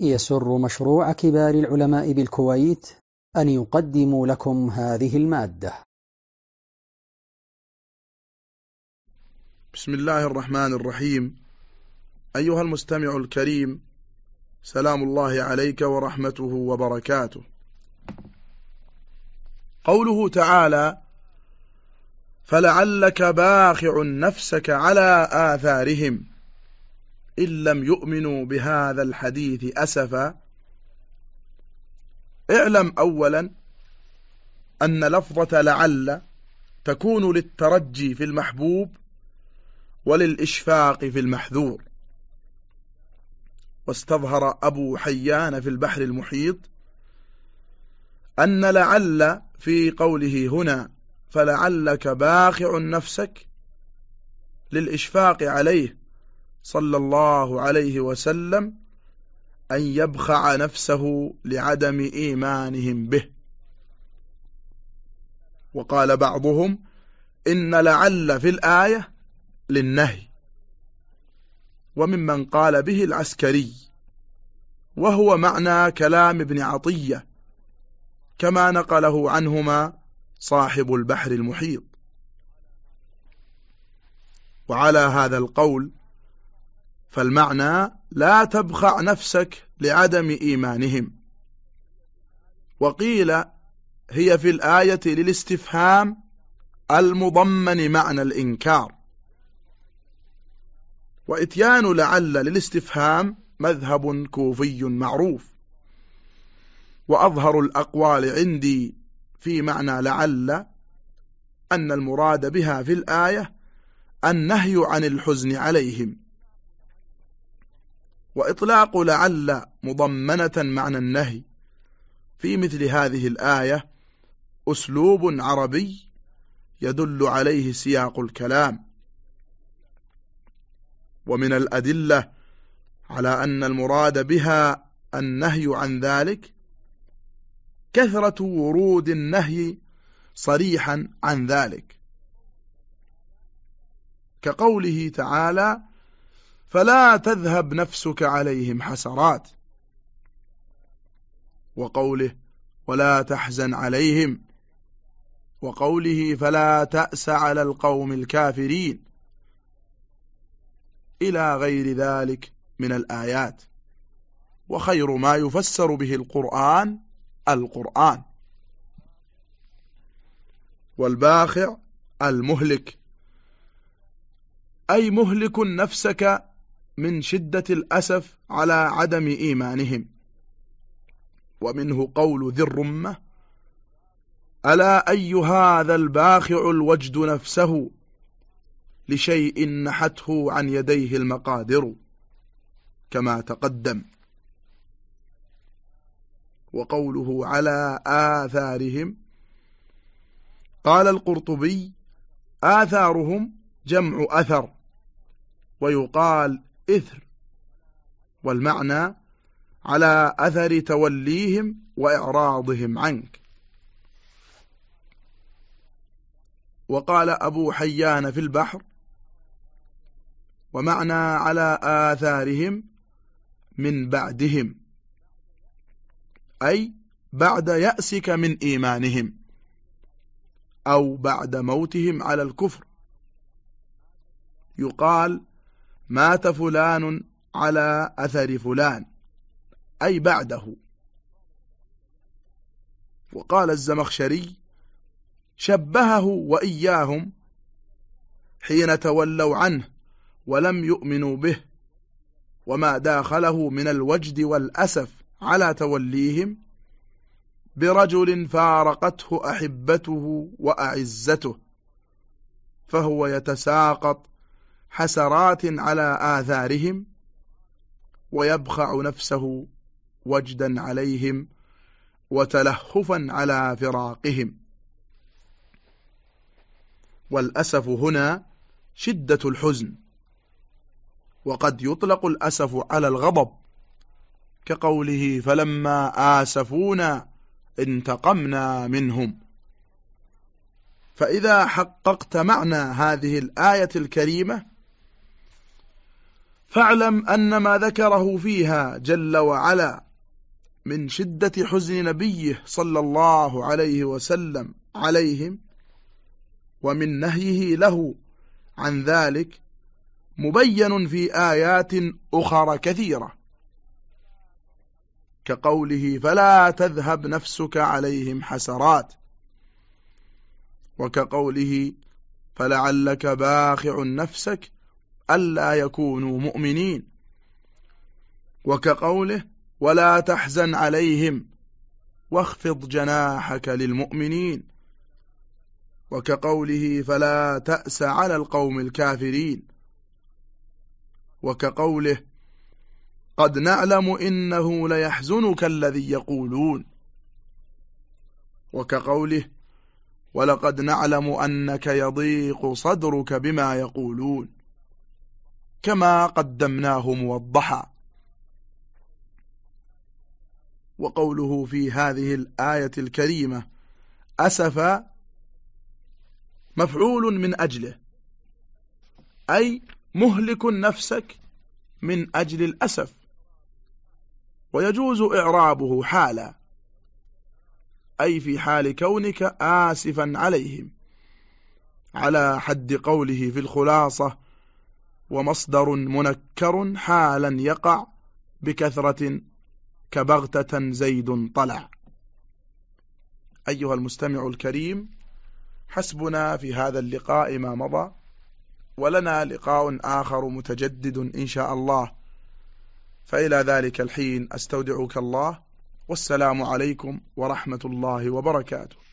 يسر مشروع كبار العلماء بالكويت أن يقدم لكم هذه المادة. بسم الله الرحمن الرحيم. أيها المستمع الكريم سلام الله عليك ورحمته وبركاته. قوله تعالى فلعلك باخع نفسك على آثارهم إن لم يؤمنوا بهذا الحديث أسفا. اعلم أولا أن لفظة لعل تكون للترجي في المحبوب وللإشفاق في المحذور. واستظهر أبو حيان في البحر المحيط أن لعل في قوله هنا فلعلك باخع نفسك للإشفاق عليه. صلى الله عليه وسلم أن يبخع نفسه لعدم إيمانهم به. وقال بعضهم إن لعل في الآية للنهي. وممن قال به العسكري وهو معنى كلام ابن عطية كما نقله عنهما صاحب البحر المحيط. وعلى هذا القول فالمعنى لا تبخع نفسك لعدم إيمانهم. وقيل هي في الآية للاستفهام المضمن معنى الإنكار. وإتيان لعل للاستفهام مذهب كوفي معروف. وأظهر الأقوال عندي في معنى لعل أن المراد بها في الآية النهي عن الحزن عليهم. وإطلاق لعل مضمنة معنى النهي. في مثل هذه الآية أسلوب عربي يدل عليه سياق الكلام. ومن الأدلة على أن المراد بها النهي عن ذلك كثرة ورود النهي صريحا عن ذلك. كقوله تعالى فلا تذهب نفسك عليهم حسرات. وقوله ولا تحزن عليهم. وقوله فلا تأس على القوم الكافرين. إلى غير ذلك من الآيات. وخير ما يفسر به القرآن القرآن. والباخع المهلك. أي مهلك نفسك من شدة الأسف على عدم إيمانهم. ومنه قول ذي الرمة ألا أي هذا الباخع الوجد نفسه لشيء نحته عن يديه المقادر كما تقدم. وقوله على آثارهم قال القرطبي آثارهم جمع أثر ويقال إثر والمعنى على أثر توليهم وإعراضهم عنك. وقال أبو حيان في البحر ومعنى على آثارهم من بعدهم أي بعد يأسك من إيمانهم أو بعد موتهم على الكفر. يقال مات فلان على أثر فلان أي بعده. وقال الزمخشري شبهه وإياهم حين تولوا عنه ولم يؤمنوا به وما داخله من الوجد والأسف على توليهم برجل فارقته أحبته وأعزته فهو يتساقط حسرات على آثارهم ويبخع نفسه وجدا عليهم وتلهفا على فراقهم. والأسف هنا شدة الحزن وقد يطلق الأسف على الغضب كقوله فلما آسفونا انتقمنا منهم فإذا حققت معنى هذه الآية الكريمة فاعلم أن ما ذكره فيها جل وعلا من شدة حزن نبيه صلى الله عليه وسلم عليهم ومن نهيه له عن ذلك مبين في آيات أخرى كثيرة كقوله فلا تذهب نفسك عليهم حسرات وكقوله فلعلك باخع نفسك ألا يكونوا مؤمنين. وكقوله ولا تحزن عليهم واخفض جناحك للمؤمنين. وكقوله فلا تأس على القوم الكافرين. وكقوله قد نعلم إنه ليحزنك الذي يقولون. وكقوله ولقد نعلم أنك يضيق صدرك بما يقولون. كما قدمناه موضحا. وقوله في هذه الآية الكريمة أسف مفعول من أجله أي مهلك نفسك من أجل الأسف ويجوز إعرابه حالا أي في حال كونك آسفا عليهم على حد قوله في الخلاصة ومصدر منكر حالا يقع بكثرة كبغتة زيد طلع. أيها المستمع الكريم حسبنا في هذا اللقاء ما مضى ولنا لقاء آخر متجدد إن شاء الله. فإلى ذلك الحين أستودعك الله والسلام عليكم ورحمة الله وبركاته.